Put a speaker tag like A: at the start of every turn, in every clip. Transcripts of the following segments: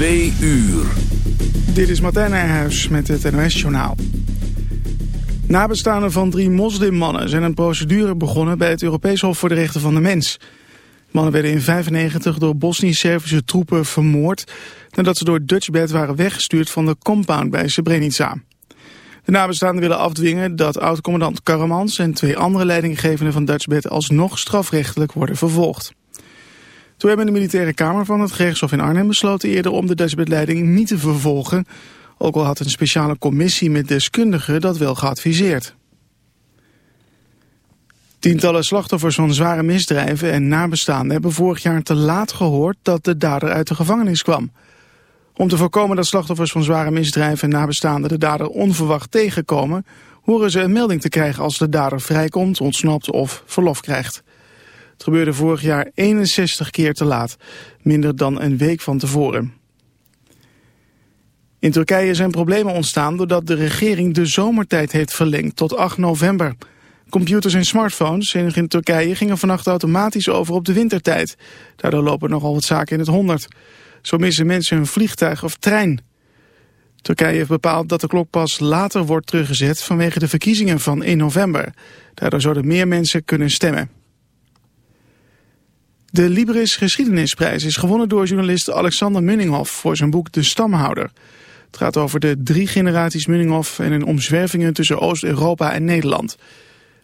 A: Twee uur.
B: Dit is Martijn Nijhuis met het NOS-journaal. Nabestaanden van drie moslimmannen zijn een procedure begonnen bij het Europees Hof voor de Rechten van de Mens. Mannen werden in 1995 door Bosnisch-Servische troepen vermoord... nadat ze door Dutchbed waren weggestuurd van de compound bij Srebrenica. De nabestaanden willen afdwingen dat oud-commandant Karamans... en twee andere leidinggevenden van Dutchbed alsnog strafrechtelijk worden vervolgd. Toen hebben de militaire kamer van het gerechtshof in Arnhem besloten eerder om de Dutchbed-leiding niet te vervolgen... ook al had een speciale commissie met deskundigen dat wel geadviseerd. Tientallen slachtoffers van zware misdrijven en nabestaanden hebben vorig jaar te laat gehoord dat de dader uit de gevangenis kwam. Om te voorkomen dat slachtoffers van zware misdrijven en nabestaanden de dader onverwacht tegenkomen, horen ze een melding te krijgen als de dader vrijkomt, ontsnapt of verlof krijgt. Het gebeurde vorig jaar 61 keer te laat, minder dan een week van tevoren. In Turkije zijn problemen ontstaan doordat de regering de zomertijd heeft verlengd tot 8 november. Computers en smartphones in Turkije gingen vannacht automatisch over op de wintertijd. Daardoor lopen nogal wat zaken in het honderd. Zo missen mensen hun vliegtuig of trein. Turkije heeft bepaald dat de klok pas later wordt teruggezet vanwege de verkiezingen van 1 november. Daardoor zouden meer mensen kunnen stemmen. De Libris Geschiedenisprijs is gewonnen door journalist Alexander Munninghoff voor zijn boek De Stamhouder. Het gaat over de drie generaties Munninghoff en hun omzwervingen tussen Oost-Europa en Nederland.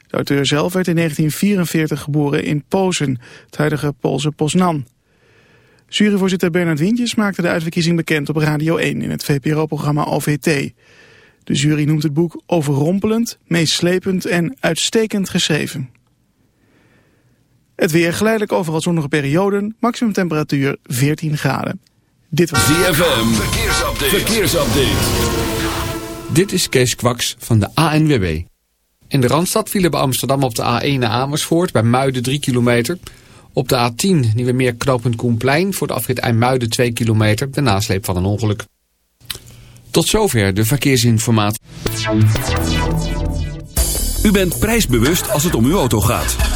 B: De auteur zelf werd in 1944 geboren in Pozen, het huidige Poolse Poznan. Juryvoorzitter Bernard Wientjes maakte de uitverkiezing bekend op Radio 1 in het VPRO-programma OVT. De jury noemt het boek overrompelend, meeslepend en uitstekend geschreven. Het weer geleidelijk overal zonnige perioden, maximum temperatuur 14 graden.
A: Dit was ZFM, verkeersupdate. verkeersupdate.
C: Dit is Kees Kwaks van de ANWB. In de Randstad vielen bij Amsterdam op de A1 naar Amersfoort, bij Muiden 3 kilometer. Op de A10 Nieuwe Meer knooppunt Koenplein voor de afrit IJmuiden 2 kilometer, de nasleep van een ongeluk. Tot zover de verkeersinformatie.
A: U bent prijsbewust als het om uw auto gaat.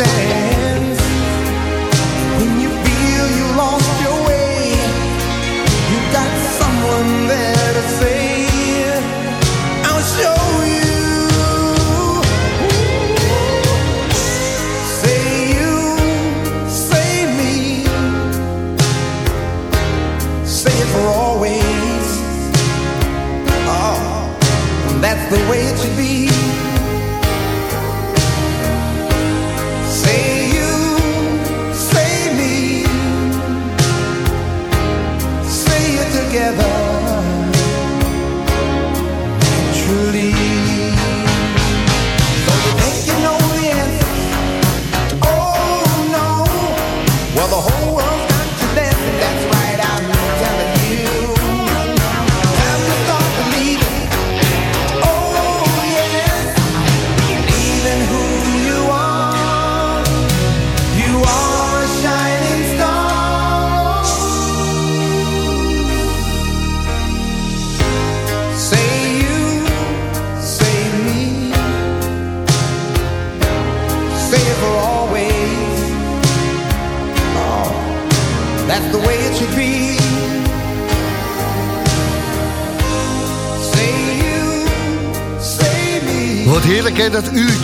D: understand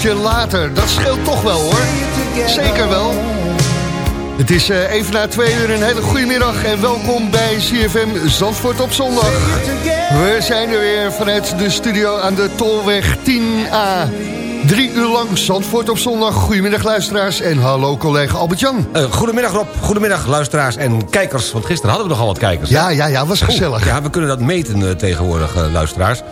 D: uurtje later. Dat scheelt toch wel hoor. Zeker wel. Het is eh, even na twee uur een hele goede middag en welkom bij CFM Zandvoort op zondag. We zijn er weer vanuit de studio aan de Tolweg 10A. Drie uur lang Zandvoort op zondag. Goedemiddag luisteraars en hallo collega Albert-Jan.
E: Eh, goedemiddag Rob, goedemiddag luisteraars en kijkers. Want gisteren hadden we nogal wat kijkers. hè?
D: Ja, ja, ja, was gezellig.
E: Oeh, ja, we kunnen dat meten eh, tegenwoordig, luisteraars.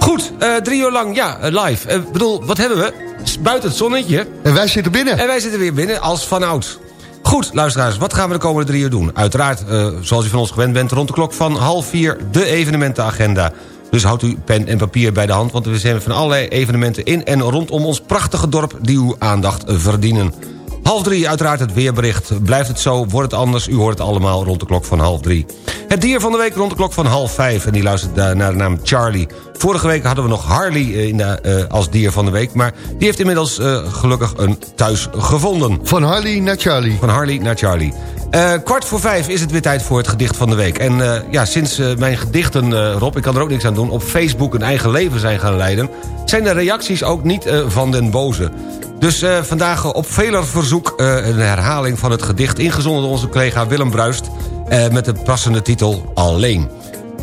E: Goed, drie uur lang, ja, live. Ik bedoel, wat hebben we? Buiten het zonnetje.
D: En wij zitten binnen.
E: En wij zitten weer binnen als vanouds. Goed, luisteraars, wat gaan we de komende drie uur doen? Uiteraard, eh, zoals u van ons gewend bent, rond de klok van half vier... de evenementenagenda. Dus houdt u pen en papier bij de hand... want we zijn van allerlei evenementen in en rondom ons prachtige dorp... die uw aandacht verdienen. Half drie, uiteraard het weerbericht. Blijft het zo, wordt het anders, u hoort het allemaal rond de klok van half drie. Het dier van de week rond de klok van half vijf... en die luistert naar de naam Charlie. Vorige week hadden we nog Harley eh, in de, eh, als dier van de week... maar die heeft inmiddels eh, gelukkig een thuis gevonden.
D: Van Harley naar Charlie.
E: Van Harley naar Charlie. Eh, kwart voor vijf is het weer tijd voor het gedicht van de week. En eh, ja, sinds eh, mijn gedichten, Rob, ik kan er ook niks aan doen... op Facebook een eigen leven zijn gaan leiden... zijn de reacties ook niet van den boze. Dus vandaag op veler verzoek een herhaling van het gedicht... ingezonden door onze collega Willem Bruist... met de passende titel Alleen.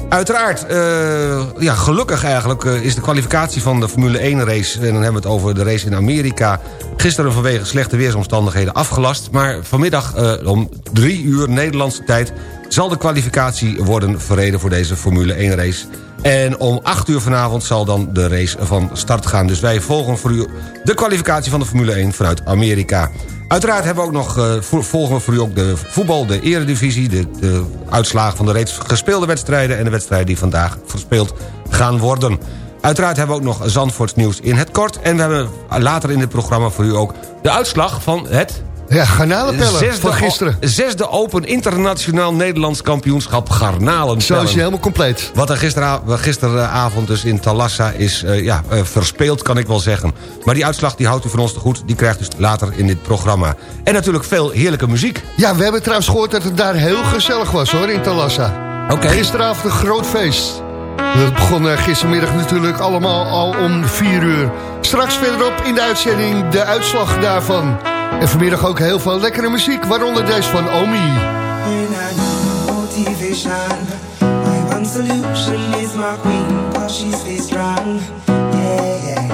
E: Uiteraard, eh, ja, gelukkig eigenlijk eh, is de kwalificatie van de Formule 1 race... en dan hebben we het over de race in Amerika... gisteren vanwege slechte weersomstandigheden afgelast. Maar vanmiddag eh, om drie uur Nederlandse tijd... zal de kwalificatie worden verreden voor deze Formule 1 race. En om acht uur vanavond zal dan de race van start gaan. Dus wij volgen voor u de kwalificatie van de Formule 1 vanuit Amerika. Uiteraard hebben we ook nog, eh, vo- volgen we voor u ook de voetbal, de eredivisie... De, de uitslagen van de reeds gespeelde wedstrijden... en de wedstrijden die vandaag verspeeld gaan worden. Uiteraard hebben we ook nog Zandvoorts nieuws in het kort... en we hebben later in dit programma voor u ook de uitslag van het...
D: Ja, garnalenpellen van gisteren.
E: zesde Open Internationaal Nederlands Kampioenschap Garnalen.
D: Zo is je helemaal compleet.
E: Wat er gistera- gisteravond dus in Talassa is eh, ja, eh, verspeeld, kan ik wel zeggen. Maar die uitslag die houdt u van ons te goed. Die krijgt u later in dit programma. En natuurlijk veel heerlijke muziek.
D: Ja, we hebben trouwens gehoord dat het daar heel gezellig was hoor, in Talassa.
E: Oké.
D: Gisteravond een groot feest. We begonnen gistermiddag natuurlijk allemaal al om 4 uur. Straks verderop in de uitzending de uitslag daarvan. En vanmiddag ook heel veel lekkere muziek, waaronder deze van Omi.
F: My one solution is my queen, cause she stays strong. Yeah, yeah.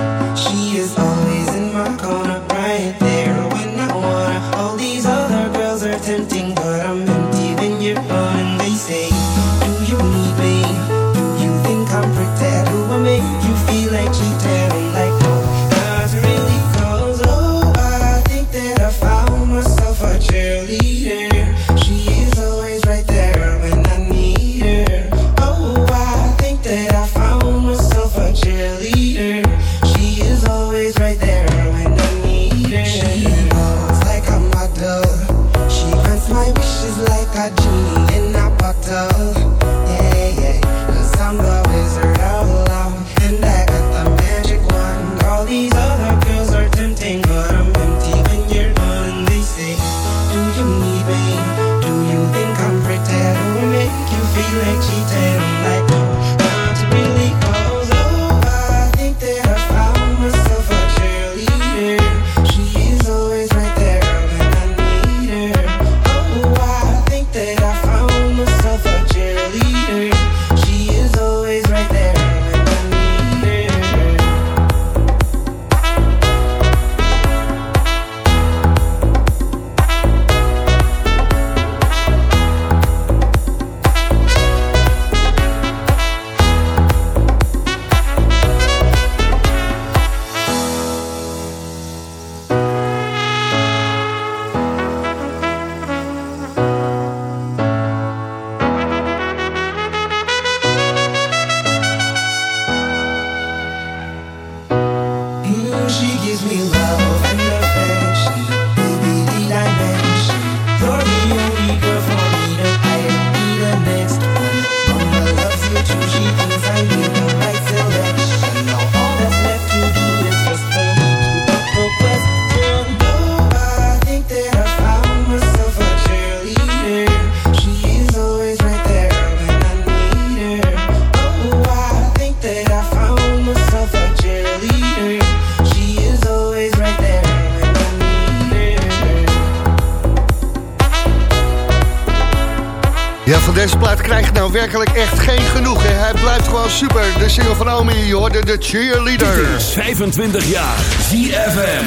D: Werkelijk echt geen genoeg. Hè? Hij blijft gewoon super. De single van Omi, je hoorde de cheerleader.
A: Dit is 25 jaar ZFM.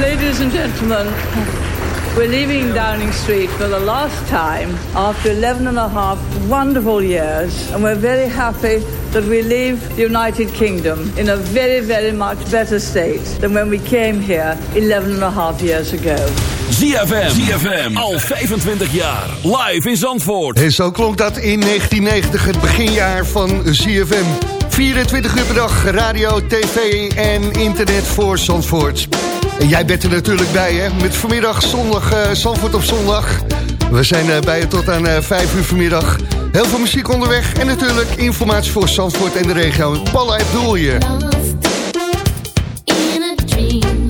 G: Ladies and gentlemen, we're leaving Downing Street for the last time after 11 and a half wonderful years. And we're very happy that we leave the United Kingdom in a very, very much better state than when we came here 11 and a half years ago.
A: ZFM. ZFM. Al 25 jaar. Live in Zandvoort.
D: En zo klonk dat in 1990, het beginjaar van ZFM. 24 uur per dag, radio, tv en internet voor Zandvoort. En jij bent er natuurlijk bij, hè? Met vanmiddag zondag, eh Zandvoort op zondag. We zijn eh, bij je tot aan eh 5 uur vanmiddag. Heel veel muziek onderweg en natuurlijk informatie voor Zandvoort en de regio. Paula Abdul hier.
H: in a dream.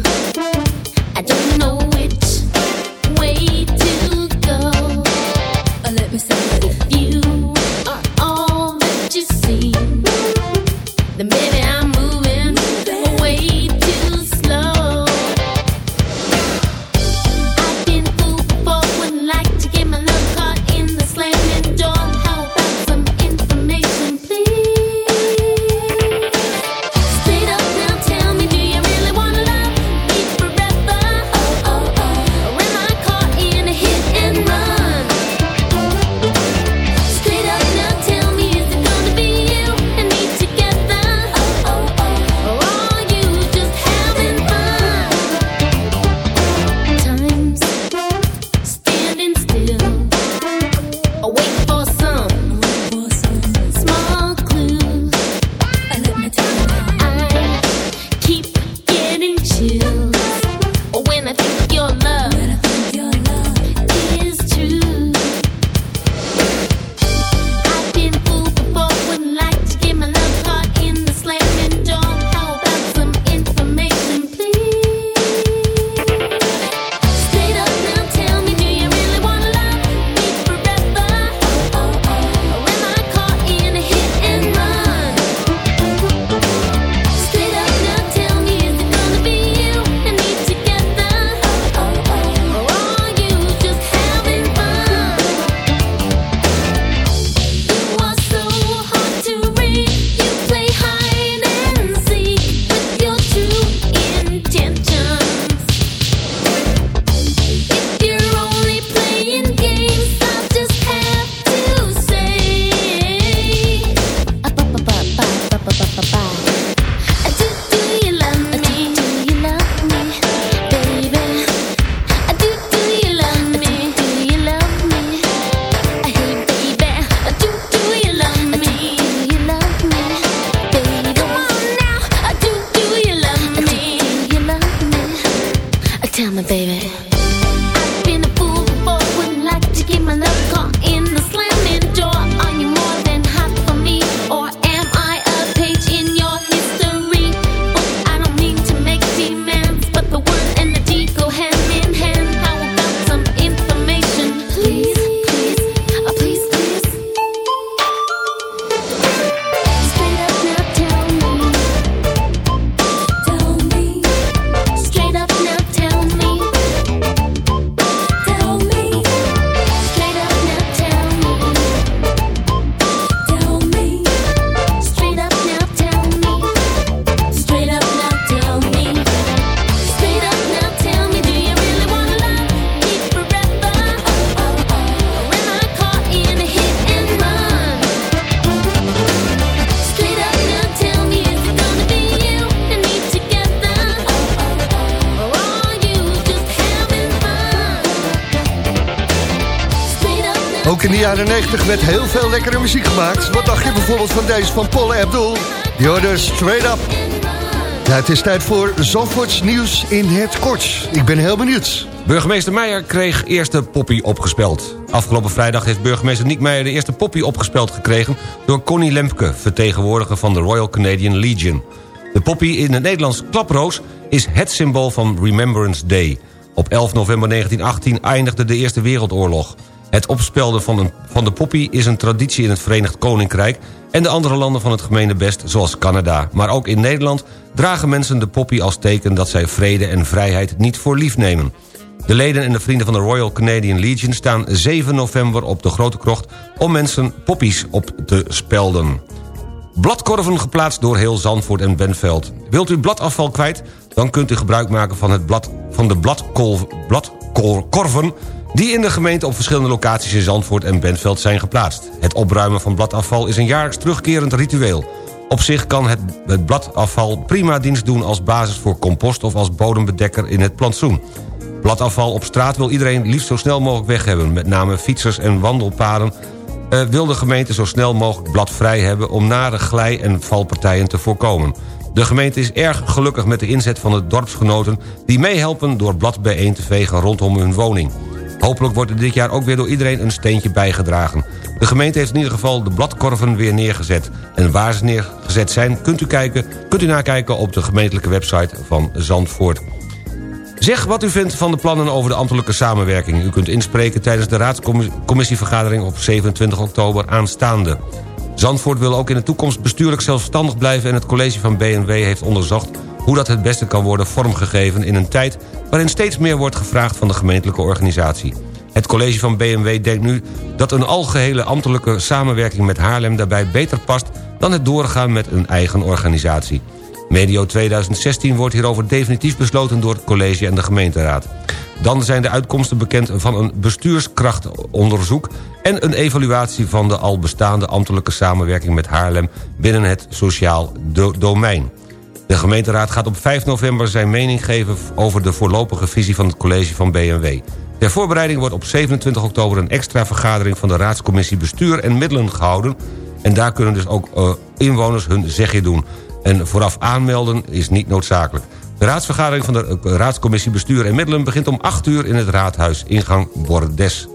D: Jaren 90 werd heel veel lekkere muziek gemaakt. Wat dacht je bijvoorbeeld van deze van Paul Abdul? Die hoorde Straight Up. Ja, het is tijd voor Zandvoorts nieuws in het kort. Ik ben heel benieuwd.
E: Burgemeester Meijer kreeg eerste poppy opgespeld. Afgelopen vrijdag heeft burgemeester Niek Meijer de eerste poppy opgespeld gekregen... door Connie Lempke, vertegenwoordiger van de Royal Canadian Legion. De poppy in het Nederlands klaproos is het symbool van Remembrance Day. Op 11 november 1918 eindigde de Eerste Wereldoorlog. Het opspelden van, een, van de poppy is een traditie in het Verenigd Koninkrijk... en de andere landen van het gemeenebest, zoals Canada. Maar ook in Nederland dragen mensen de poppy als teken... dat zij vrede en vrijheid niet voor lief nemen. De leden en de vrienden van de Royal Canadian Legion staan 7 november op de Grote Krocht... om mensen poppies op te spelden. Bladkorven geplaatst door heel Zandvoort en Benveld. Wilt u bladafval kwijt? Dan kunt u gebruik maken van, het blad, van de bladkorven... die in de gemeente op verschillende locaties in Zandvoort en Benveld zijn geplaatst. Het opruimen van bladafval is een jaarlijks terugkerend ritueel. Op zich kan het, het bladafval prima dienst doen als basis voor compost... of als bodembedekker in het plantsoen. Bladafval op straat wil iedereen liefst zo snel mogelijk weg hebben. Met name fietsers en wandelpaden uh, wil de gemeente zo snel mogelijk bladvrij hebben... om nare glij- en valpartijen te voorkomen. De gemeente is erg gelukkig met de inzet van de dorpsgenoten... die meehelpen door blad bijeen te vegen rondom hun woning. Hopelijk wordt er dit jaar ook weer door iedereen een steentje bijgedragen. De gemeente heeft in ieder geval de bladkorven weer neergezet. En waar ze neergezet zijn, kunt u, kijken, kunt u nakijken op de gemeentelijke website van Zandvoort. Zeg wat u vindt van de plannen over de ambtelijke samenwerking. U kunt inspreken tijdens de raadscommissievergadering op 27 oktober aanstaande. Zandvoort wil ook in de toekomst bestuurlijk zelfstandig blijven... en het college van BNW heeft onderzocht hoe dat het beste kan worden vormgegeven... in een tijd waarin steeds meer wordt gevraagd van de gemeentelijke organisatie. Het college van BMW denkt nu dat een algehele ambtelijke samenwerking met Haarlem... daarbij beter past dan het doorgaan met een eigen organisatie. Medio 2016 wordt hierover definitief besloten door het college en de gemeenteraad. Dan zijn de uitkomsten bekend van een bestuurskrachtonderzoek... en een evaluatie van de al bestaande ambtelijke samenwerking met Haarlem... binnen het sociaal do domein. De gemeenteraad gaat op 5 november zijn mening geven... over de voorlopige visie van het college van BMW. Ter voorbereiding wordt op 27 oktober een extra vergadering... van de raadscommissie Bestuur en Middelen gehouden... en daar kunnen dus ook uh, inwoners hun zegje doen... En vooraf aanmelden is niet noodzakelijk. De raadsvergadering van de eh, Raadscommissie Bestuur en Middelen... begint om 8 uur in het Raadhuis, ingang Bordes.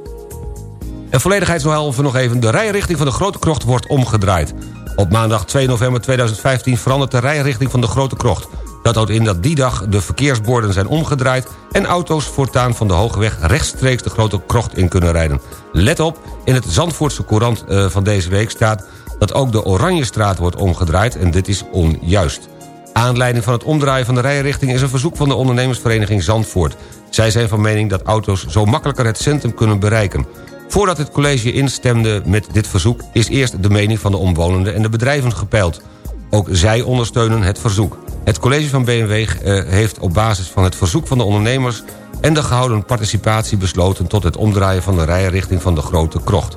E: En volledigheidshalve nog even... de rijrichting van de Grote Krocht wordt omgedraaid. Op maandag 2 november 2015 verandert de rijrichting van de Grote Krocht. Dat houdt in dat die dag de verkeersborden zijn omgedraaid... en auto's voortaan van de Hogeweg rechtstreeks de Grote Krocht in kunnen rijden. Let op, in het Zandvoortse Courant uh, van deze week staat dat ook de Oranjestraat wordt omgedraaid en dit is onjuist. Aanleiding van het omdraaien van de rijrichting is een verzoek van de ondernemersvereniging Zandvoort. Zij zijn van mening dat auto's zo makkelijker het centrum kunnen bereiken. Voordat het college instemde met dit verzoek... is eerst de mening van de omwonenden en de bedrijven gepeild. Ook zij ondersteunen het verzoek. Het college van BMW eh, heeft op basis van het verzoek van de ondernemers... en de gehouden participatie besloten tot het omdraaien van de rijrichting van de Grote Krocht.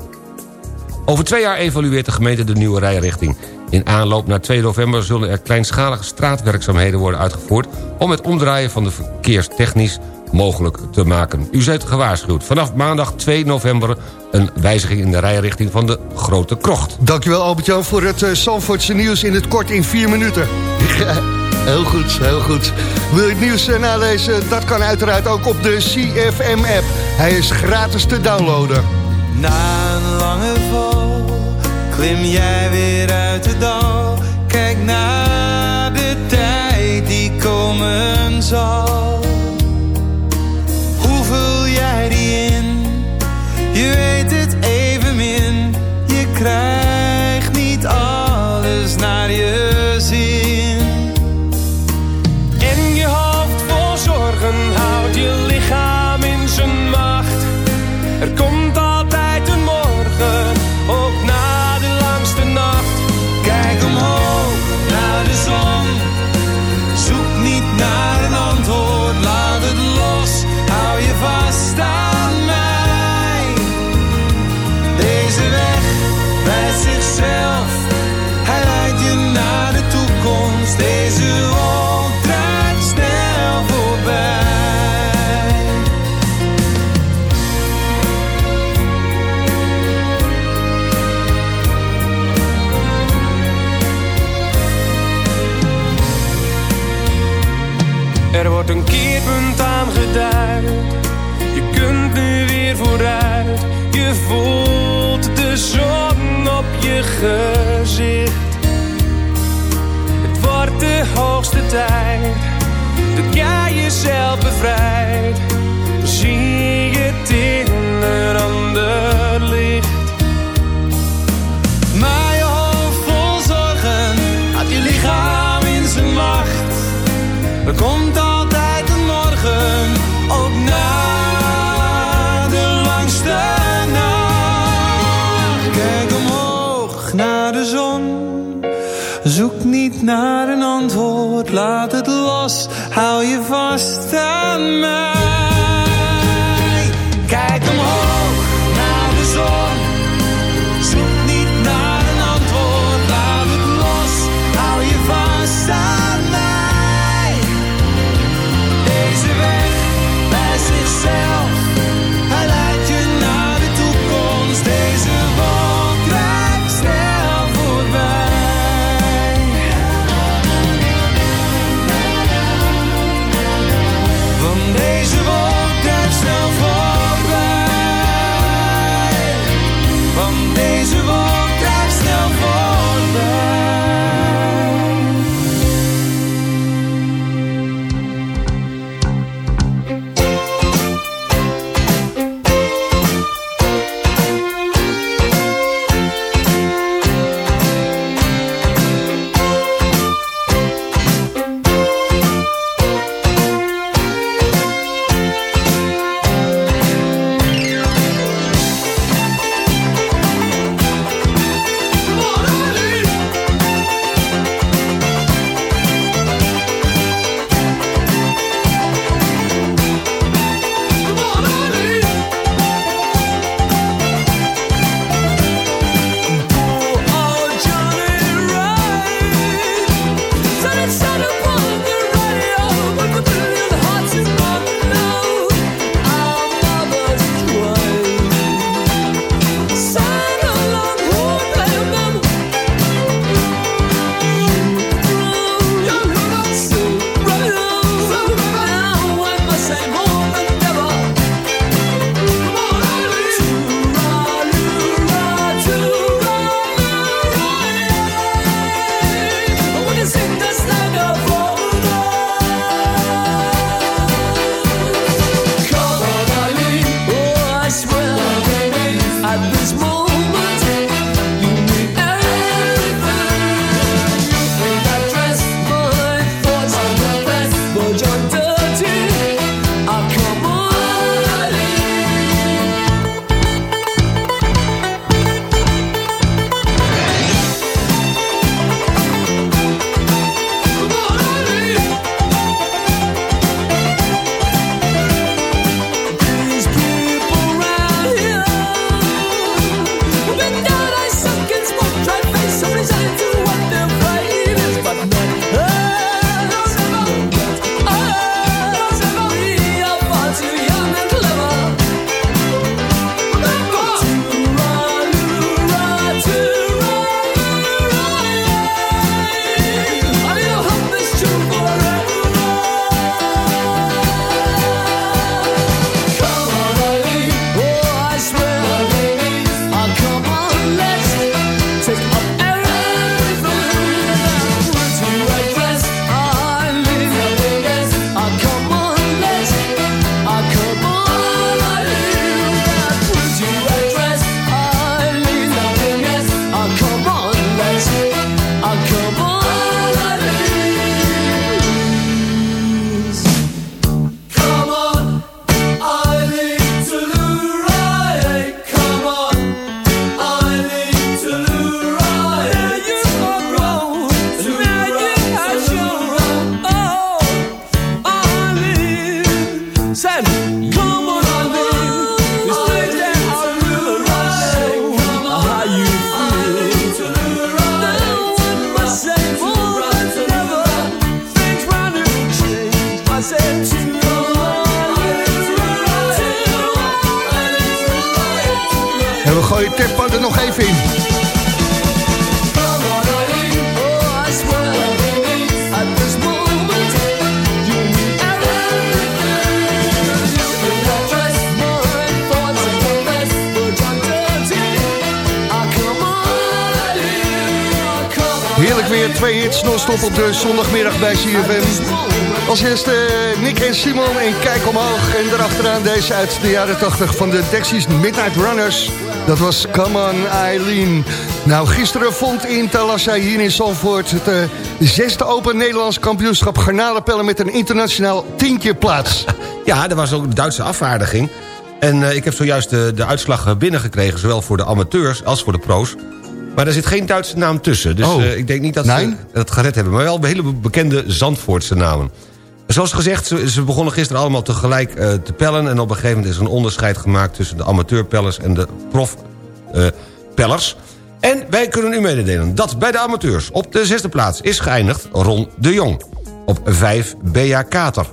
E: Over twee jaar evalueert de gemeente de nieuwe rijrichting. In aanloop naar 2 november zullen er kleinschalige straatwerkzaamheden worden uitgevoerd... om het omdraaien van de verkeerstechnisch mogelijk te maken. U zijt gewaarschuwd. Vanaf maandag 2 november een wijziging in de rijrichting van de Grote Krocht.
D: Dankjewel Albert-Jan voor het uh, Zandvoortse nieuws in het kort in vier minuten. heel goed, heel goed. Wil je het nieuws uh, nalezen? Dat kan uiteraard ook op de CFM-app. Hij is gratis te downloaden.
F: Na een lange val klim jij weer uit de dal. Kijk naar
I: jezelf bevrijdt. Zie je het in een ander licht. Maar je hoofd vol zorgen had je lichaam in zijn macht. Er komt altijd een morgen, ook na de langste nacht. Kijk omhoog naar de zon. Zoek niet naar een antwoord, laat
D: tempo er nog even in. Heerlijk weer, twee hits non-stop op de zondagmiddag bij CFM. Als eerste eh, Nick en Simon en Kijk Omhoog. En daarachteraan deze uit de jaren 80 van de Texas Midnight Runners. Dat was Come On Eileen. Nou, gisteren vond in Talassa hier in Zandvoort... het eh, zesde Open Nederlands kampioenschap garnalenpellen... met een internationaal tientje plaats.
E: Ja, er was ook een Duitse afvaardiging. En eh, ik heb zojuist de, de uitslag eh, binnengekregen... zowel voor de amateurs als voor de pro's. Maar er zit geen Duitse naam tussen. Dus
D: Oh.
E: ik denk niet dat
D: Nee?
E: ze het gered hebben. Maar wel hele bekende Zandvoortse namen. Zoals gezegd, ze, begonnen gisteren allemaal tegelijk eh, te pellen... en op een gegeven moment is er een onderscheid gemaakt... tussen de amateurpellers en de profpellers. en wij kunnen u mededelen dat bij de amateurs... op de zesde plaats is geëindigd Ron de Jong. Op vijf Bea Kater.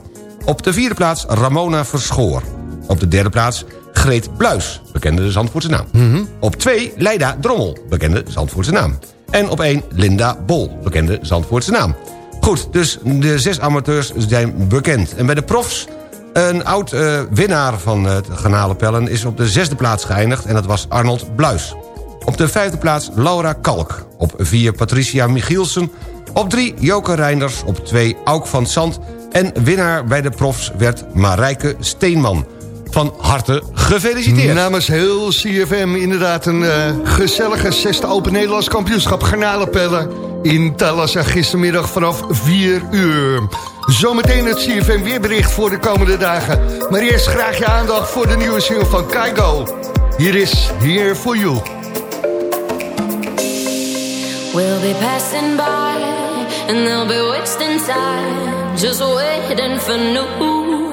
E: Op de vierde plaats Ramona Verschoor. Op de derde plaats Greet Bluis, bekende Zandvoortse naam. Op twee Leida Drommel, bekende Zandvoortse naam. En op één Linda Bol, bekende Zandvoortse naam. Goed, dus de zes amateurs zijn bekend. En bij de profs, een oud eh, winnaar van het garnalenpellen... is op de zesde plaats geëindigd en dat was Arnold Bluis. Op de vijfde plaats Laura Kalk. Op vier Patricia Michielsen. Op drie Joke Reinders. Op twee Auk van Zand. En winnaar bij de profs werd Marijke Steenman. Van harte gefeliciteerd.
D: Namens heel CFM inderdaad een eh, gezellige zesde Open Nederlands kampioenschap garnalenpellen in Talassa gistermiddag vanaf 4 uur. Zometeen het CFM weerbericht voor de komende dagen. Maar eerst graag je aandacht voor de nieuwe single van Kaigo. Hier is Here For You.
J: We'll be passing by and they'll be wasting time just waiting for new.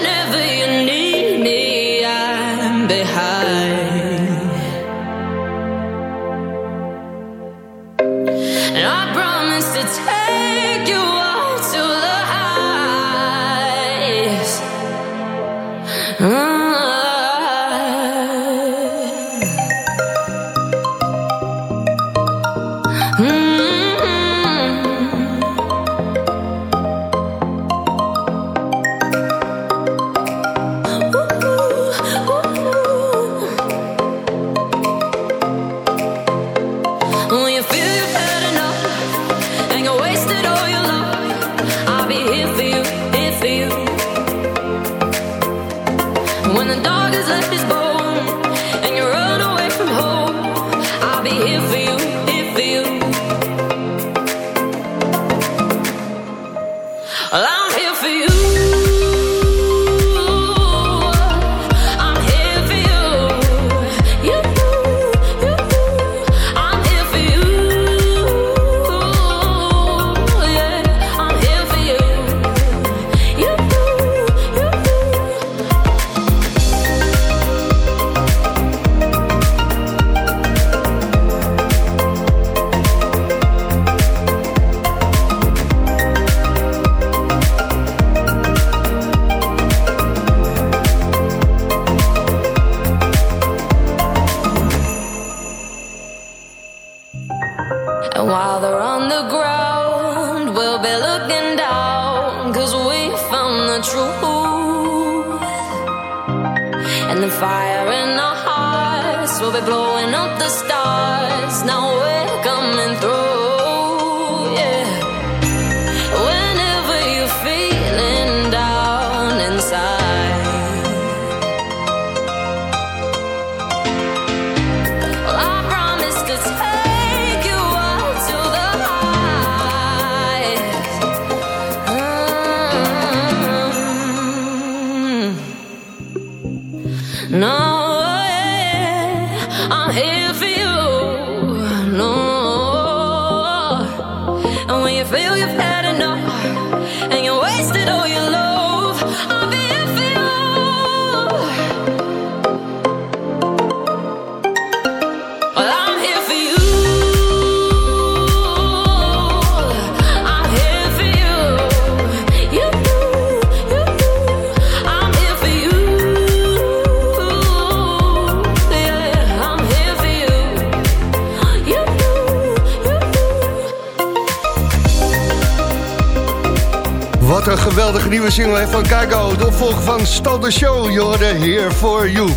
D: nieuwe single hè, van Kago. De opvolger van Stal de Show. Je hoorde Here For You.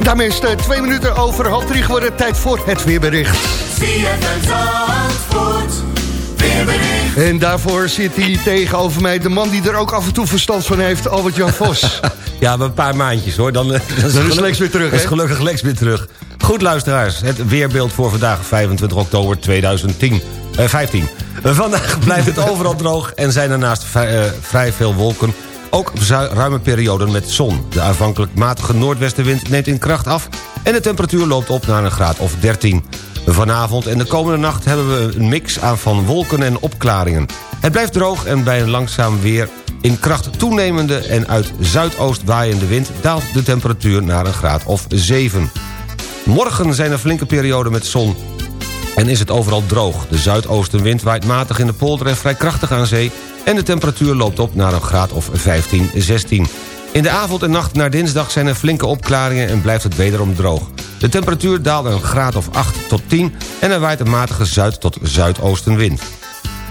D: Daarmee is het twee minuten over half drie geworden. Tijd voor het weerbericht. En daarvoor zit hij tegenover mij. De man die er ook af en toe verstand van heeft. Albert-Jan Vos.
E: Ja, maar een paar maandjes hoor. Dan, eh, dan
D: is Lex weer terug,
E: Dan is gelukkig Lex weer terug. Goed luisteraars, het weerbeeld voor vandaag 25 oktober 2010. Eh 15. Eh, Vandaag blijft het overal droog en zijn er naast vrij, eh, vrij veel wolken... ook ruime perioden met zon. De aanvankelijk matige noordwestenwind neemt in kracht af... en de temperatuur loopt op naar een graad of 13. Vanavond en de komende nacht hebben we een mix aan van wolken en opklaringen. Het blijft droog en bij een langzaam weer in kracht toenemende... en uit zuidoost waaiende wind daalt de temperatuur naar een graad of 7. Morgen zijn er flinke perioden met zon en is het overal droog. De zuidoostenwind waait matig in de polder en vrij krachtig aan zee... en de temperatuur loopt op naar een graad of 15, 16. In de avond en nacht naar dinsdag zijn er flinke opklaringen... en blijft het wederom droog. De temperatuur daalt een graad of 8 tot 10... en er waait een matige zuid- tot zuidoostenwind.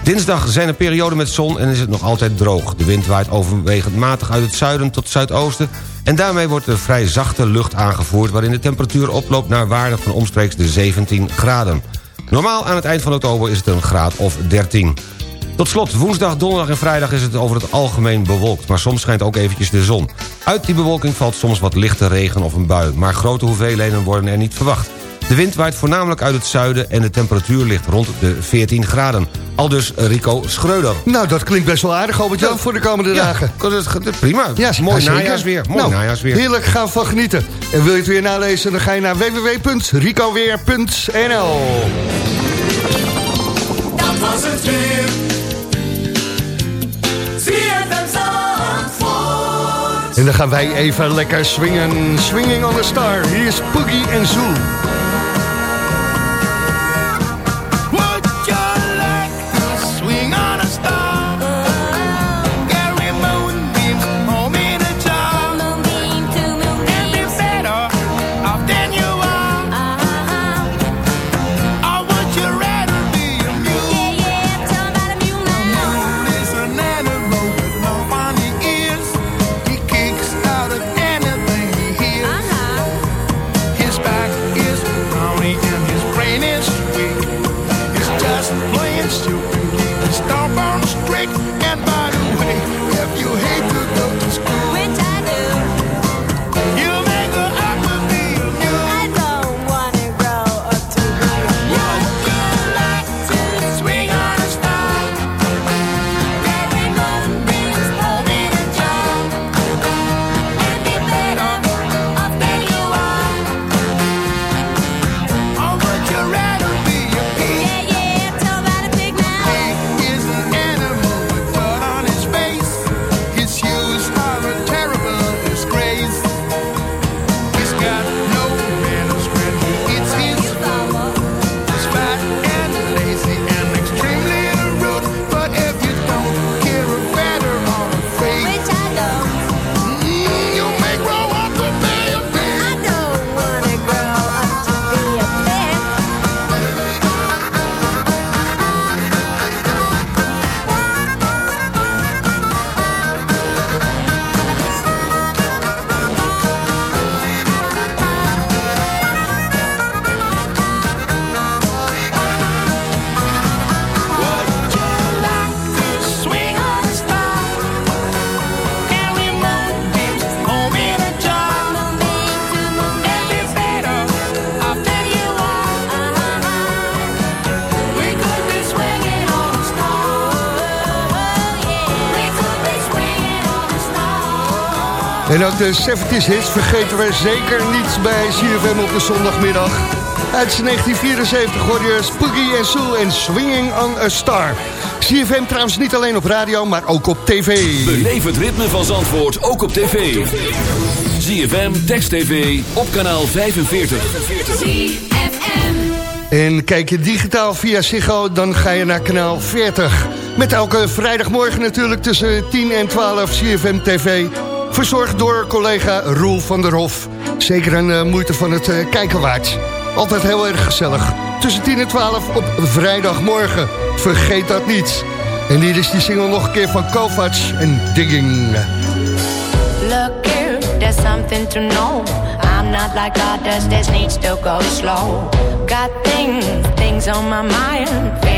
E: Dinsdag zijn er perioden met zon en is het nog altijd droog. De wind waait overwegend matig uit het zuiden tot zuidoosten... en daarmee wordt er vrij zachte lucht aangevoerd... waarin de temperatuur oploopt naar waarden van omstreeks de 17 graden. Normaal aan het eind van oktober is het een graad of 13. Tot slot, woensdag, donderdag en vrijdag is het over het algemeen bewolkt... maar soms schijnt ook eventjes de zon. Uit die bewolking valt soms wat lichte regen of een bui... maar grote hoeveelheden worden er niet verwacht. De wind waait voornamelijk uit het zuiden en de temperatuur ligt rond de 14 graden. Al dus Rico Schreuder.
D: Nou, dat klinkt best wel aardig, Albert-Jan, voor de komende dagen.
E: Prima,
D: Ja,
E: mooi najaarsweer. Mooi
D: nou,
E: najaarsweer.
D: Heerlijk, gaan we van genieten. En wil je het weer nalezen, dan ga je naar www.ricoweer.nl
I: Dat was het weer.
D: En dan gaan wij even lekker swingen. Swinging on the star. Hier is Poogie en Zoo. En ook de 70s hits vergeten we zeker niet bij CFM op de zondagmiddag. Uit 1974 hoor je Spooky en Sue en Swinging on a Star. CFM trouwens niet alleen op radio, maar ook op tv.
A: Beleef het ritme van Zandvoort ook op tv. ZFM, Text TV, op kanaal 45.
D: En kijk je digitaal via Ziggo, dan ga je naar kanaal 40. Met elke vrijdagmorgen natuurlijk tussen 10 en 12 CFM TV. Verzorgd door collega Roel van der Hof. Zeker een eh, moeite van het eh, kijken waard. Altijd heel erg gezellig. Tussen 10 en 12 op vrijdagmorgen. Vergeet dat niet. En hier is die single nog een keer van Kovacs en Digging.
K: Look here, there's something to know. I'm not like others, this needs to go slow. Got things, things on my mind.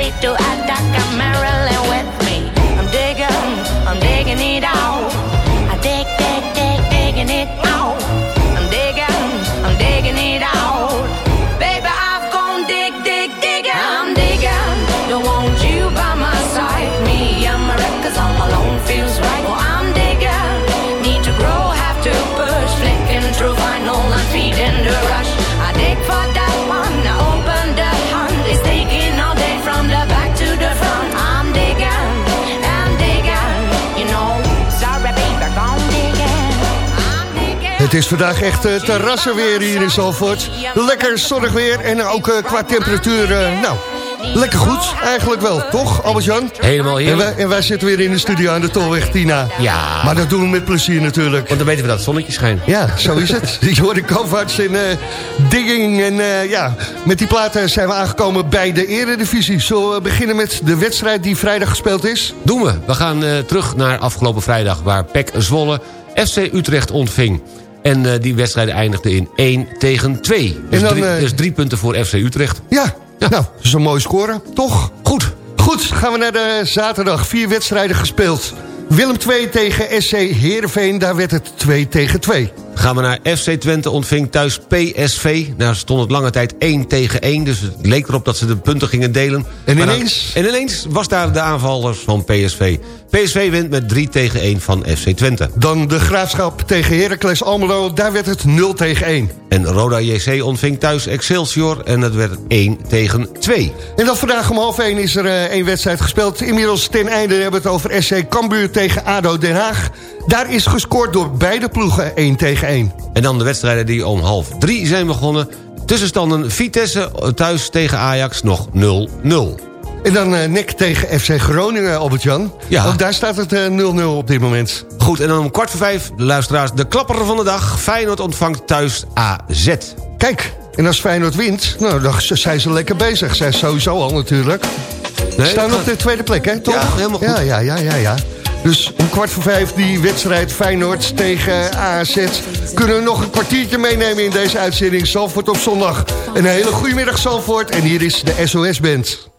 K: To andar.
D: Het is vandaag echt uh, terrassenweer hier in Zalvoort. Lekker zonnig weer en ook eh, qua temperatuur, eh, nou, lekker goed. Eigenlijk wel, toch, Albert-Jan?
E: Helemaal
D: En wij, en wij zitten weer in de studio aan de Tolweg Tina.
E: Ja.
D: Maar dat doen we met plezier natuurlijk.
E: Want dan weten we dat het zonnetje schijnt.
D: Ja, zo is het. Je Kovacs en eh, Digging. En eh, ja, met die platen zijn we aangekomen bij de eredivisie. Zullen we beginnen met de wedstrijd die vrijdag gespeeld is?
E: Doen we. We gaan eh, terug naar afgelopen vrijdag... waar PEC Zwolle FC Utrecht ontving. En eh, die wedstrijd eindigde in 1 tegen 2. Dus,
D: dan,
E: drie,
D: eh,
E: dus drie punten voor FC Utrecht.
D: Ja, nou, dat is een mooie score, toch?
E: Goed.
D: Goed, gaan we naar de zaterdag. Vier wedstrijden gespeeld. Willem 2 tegen SC Heerenveen, daar werd het 2 tegen 2.
E: Gaan we naar FC Twente ontving thuis PSV. Nou stond het lange tijd 1 tegen 1. Dus het leek erop dat ze de punten gingen delen.
D: En
E: Maar dan-
D: ineens?
E: en ineens was daar de aanvallers van PSV. PSV wint met 3 tegen 1 van FC Twente.
D: Dan de Graafschap tegen Heracles Almelo, daar werd het 0 tegen 1.
E: En Roda JC ontving thuis Excelsior en dat werd 1 tegen 2.
D: En dan vandaag om half 1 is er eh, één wedstrijd gespeeld. Inmiddels ten einde hebben we het over SC Cambuur tegen ADO Den Haag. Daar is gescoord door beide ploegen 1 tegen 1.
E: En dan de wedstrijden die om half 3 zijn begonnen. Tussenstanden Vitesse thuis tegen Ajax nog 0-0.
D: En dan eh, NEC tegen FC Groningen, Albert-Jan.
E: Ja.
D: Ook daar staat het eh, 0-0 op dit moment.
E: Goed, en dan om kwart voor vijf, de luisteraars, de klapper van de dag. Feyenoord ontvangt thuis AZ.
D: Kijk, en als Feyenoord wint, nou, dan zijn ze lekker bezig. Zijn sowieso al natuurlijk.
E: Nee,
D: Staan op de tweede plek, hè, toch?
E: Ja, helemaal goed.
D: Ja, ja, ja, ja, ja. Dus om kwart voor vijf die wedstrijd Feyenoord tegen AZ... kunnen we nog een kwartiertje meenemen in deze uitzending. Zalvoort op zondag. Een hele goede middag, Zalvoort. En hier is de SOS-band.
L: If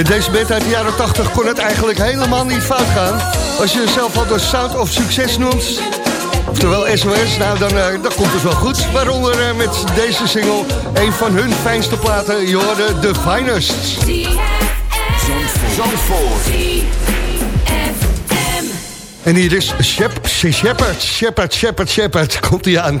D: Met deze band uit de jaren 80 kon het eigenlijk helemaal niet fout gaan. Als je jezelf al de Sound of Succes noemt, Oftewel SOS, nou dan, eh, dat komt het wel goed. Waaronder eh, met deze single, een van hun fijnste platen, Jorden The Finest. Zandvoort. En hier is Shep, Shepard, Shepard, Shepard, Shepard, komt hij aan.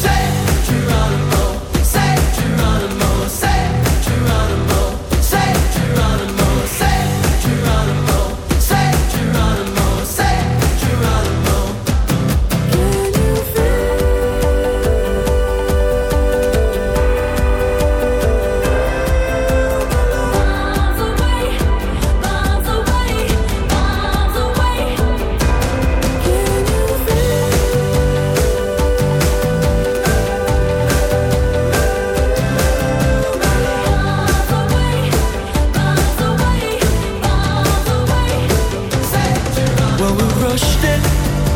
I: Crushed it,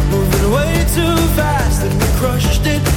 I: moving way too fast, and we crushed it.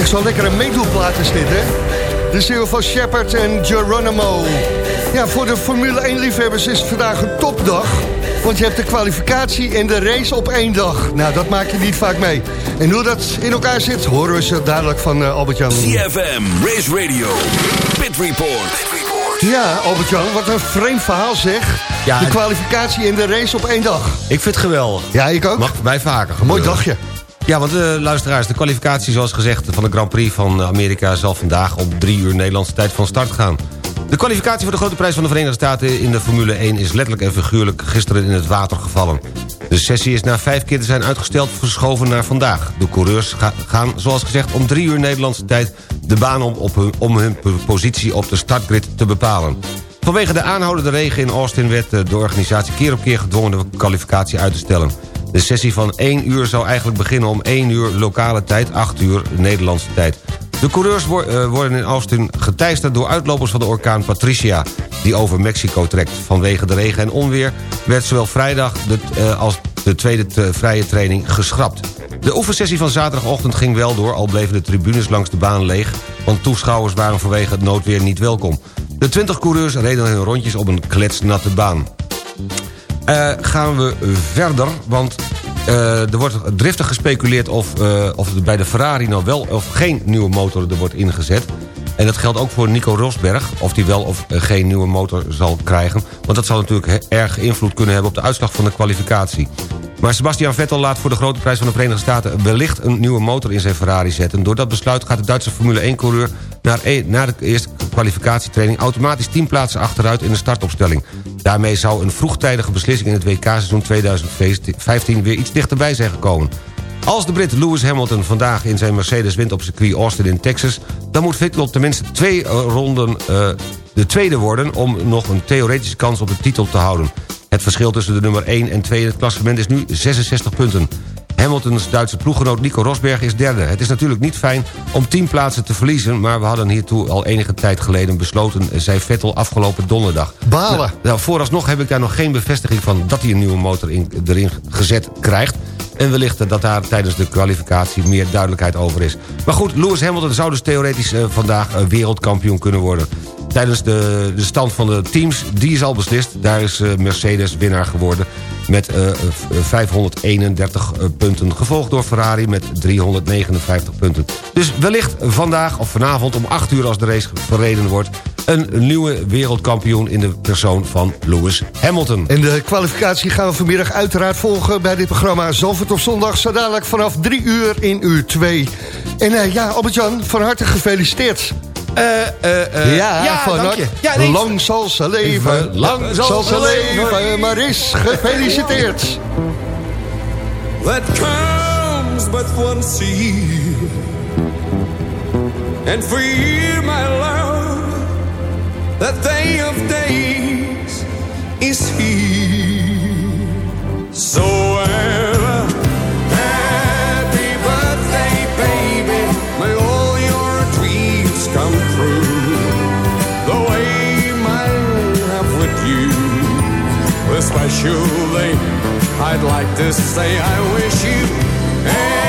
D: Echt zo'n lekkere meedoelplaat is dit, hè? De ziel van Shepard en Geronimo. Ja, voor de Formule 1-liefhebbers is het vandaag een topdag. Want je hebt de kwalificatie en de race op één dag. Nou, dat maak je niet vaak mee. En hoe dat in elkaar zit, horen we zo dadelijk van uh, Albert-Jan.
A: CFM, Race Radio, Pit Report.
D: Ja, Albert-Jan, wat een vreemd verhaal zeg.
E: Ja,
D: de kwalificatie en de race op één dag.
E: Ik vind het geweldig.
D: Ja, ik ook.
E: Mag bij vaker
D: Mooi dagje.
E: Ja, want uh, luisteraars, de kwalificatie zoals gezegd van de Grand Prix van Amerika... zal vandaag om drie uur Nederlandse tijd van start gaan. De kwalificatie voor de grote prijs van de Verenigde Staten in de Formule 1... is letterlijk en figuurlijk gisteren in het water gevallen. De sessie is na vijf keer te zijn uitgesteld verschoven naar vandaag. De coureurs ga- gaan, zoals gezegd, om drie uur Nederlandse tijd... de baan om, op hun, om hun positie op de startgrid te bepalen. Vanwege de aanhoudende regen in Austin werd eh, de organisatie keer op keer gedwongen de kwalificatie uit te stellen. De sessie van 1 uur zou eigenlijk beginnen om 1 uur lokale tijd, 8 uur Nederlandse tijd. De coureurs eh, worden in Austin geteisterd door uitlopers van de orkaan Patricia... die over Mexico trekt. Vanwege de regen en onweer werd zowel vrijdag de, eh, als de tweede vrije training geschrapt. De oefensessie van zaterdagochtend ging wel door... al bleven de tribunes langs de baan leeg... want toeschouwers waren vanwege het noodweer niet welkom. De 20 coureurs reden hun rondjes op een kletsnatte baan. Eh, gaan we verder, want eh, er wordt driftig gespeculeerd... Of, eh, of bij de Ferrari nou wel of geen nieuwe motor er wordt ingezet. En dat geldt ook voor Nico Rosberg... of die wel of eh, geen nieuwe motor zal krijgen. Want dat zal natuurlijk erg invloed kunnen hebben... op de uitslag van de kwalificatie. Maar Sebastian Vettel laat voor de grote prijs van de Verenigde Staten... wellicht een nieuwe motor in zijn Ferrari zetten. Door dat besluit gaat de Duitse Formule 1-coureur... Naar, e- na de eerste kwalificatietraining... automatisch 10 plaatsen achteruit in de startopstelling. Daarmee zou een vroegtijdige beslissing in het WK-seizoen 2015... weer iets dichterbij zijn gekomen. Als de Brit Lewis Hamilton vandaag in zijn Mercedes wint op circuit Austin in Texas... dan moet Vettel op tenminste twee eh, ronden eh, de tweede worden... om nog een theoretische kans op de titel te houden. Het verschil tussen de nummer 1 en 2 in het klassement is nu 66 punten. Hamiltons Duitse ploeggenoot Nico Rosberg is derde. Het is natuurlijk niet fijn om 10 plaatsen te verliezen... maar we hadden hiertoe al enige tijd geleden besloten... zei Vettel afgelopen donderdag.
D: Balen.
E: Nou, nou, vooralsnog heb ik daar nog geen bevestiging van... dat hij een nieuwe motor in, erin gezet krijgt. En wellicht dat daar tijdens de kwalificatie meer duidelijkheid over is. Maar goed, Lewis Hamilton zou dus theoretisch eh, vandaag eh, wereldkampioen kunnen worden. Tijdens de, de stand van de teams, die is al beslist. Daar is eh, Mercedes winnaar geworden met eh, v- 531 eh, punten. Gevolgd door Ferrari met 359 punten. Dus wellicht vandaag of vanavond om 8 uur als de race verreden wordt... een nieuwe wereldkampioen in de persoon van Lewis Hamilton.
D: En de kwalificatie gaan we vanmiddag uiteraard volgen bij dit programma Zalvert op zondag. Zo dadelijk vanaf 3 uur in uur 2. En eh, ja, Albert-Jan, van harte gefeliciteerd.
E: Eh,
D: ja, van
E: dank
D: harte.
E: je. Ja, nee,
D: lang zal ze leven.
E: Even lang zal ze leven.
D: Maar is gefeliciteerd.
M: that comes but once a year. And for you, my love, that day of days is here. So uh, I'd like to say I wish you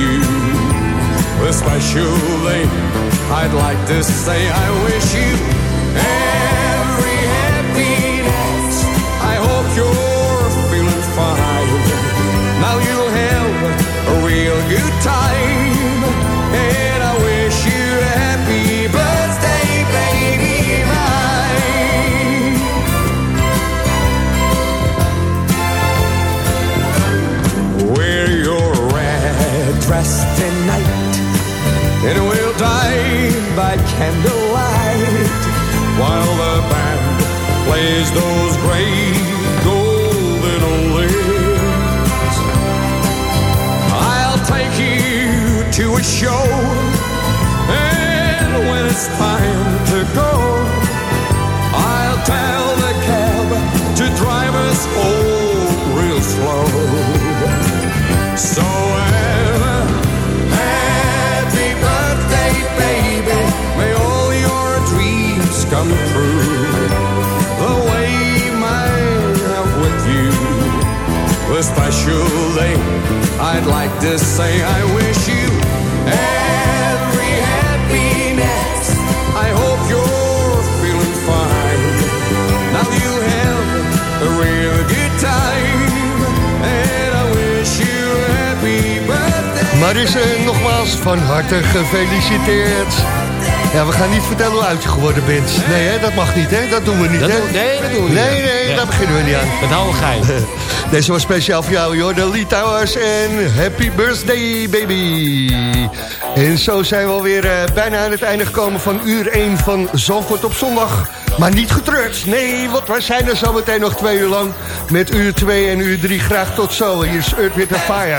M: you. Especially, I'd like to say I wish you good time. And I wish you a happy birthday, baby mine. Wear your red dress tonight, and we'll die by candlelight while the band plays those great a show, and when it's time to go, I'll tell the cab to drive us home real slow. So ever happy birthday, baby. May all your dreams come true. The way mine have with you. A special day. I'd like to say I wish you
I: Marisse, nogmaals van harte gefeliciteerd. Ja, we gaan niet vertellen hoe oud je geworden bent. Nee, hè, dat mag niet, hè? Dat doen we niet,
E: Dat
I: hè?
E: doen- nee, dat doen we niet.
I: Nee, nee,
E: Nee.
I: daar beginnen we niet aan.
E: Dat houden we geheim.
I: Deze was speciaal voor jou, joh. De Lee Towers en Happy Birthday, baby. En zo zijn we alweer eh, bijna aan het einde gekomen van uur 1 van Zandvoort op zondag. Maar niet getreurd. Nee, want wij zijn er zo meteen nog twee uur lang. Met uur 2 en uur 3. Graag tot zo. Hier is Earth, Wind Fire.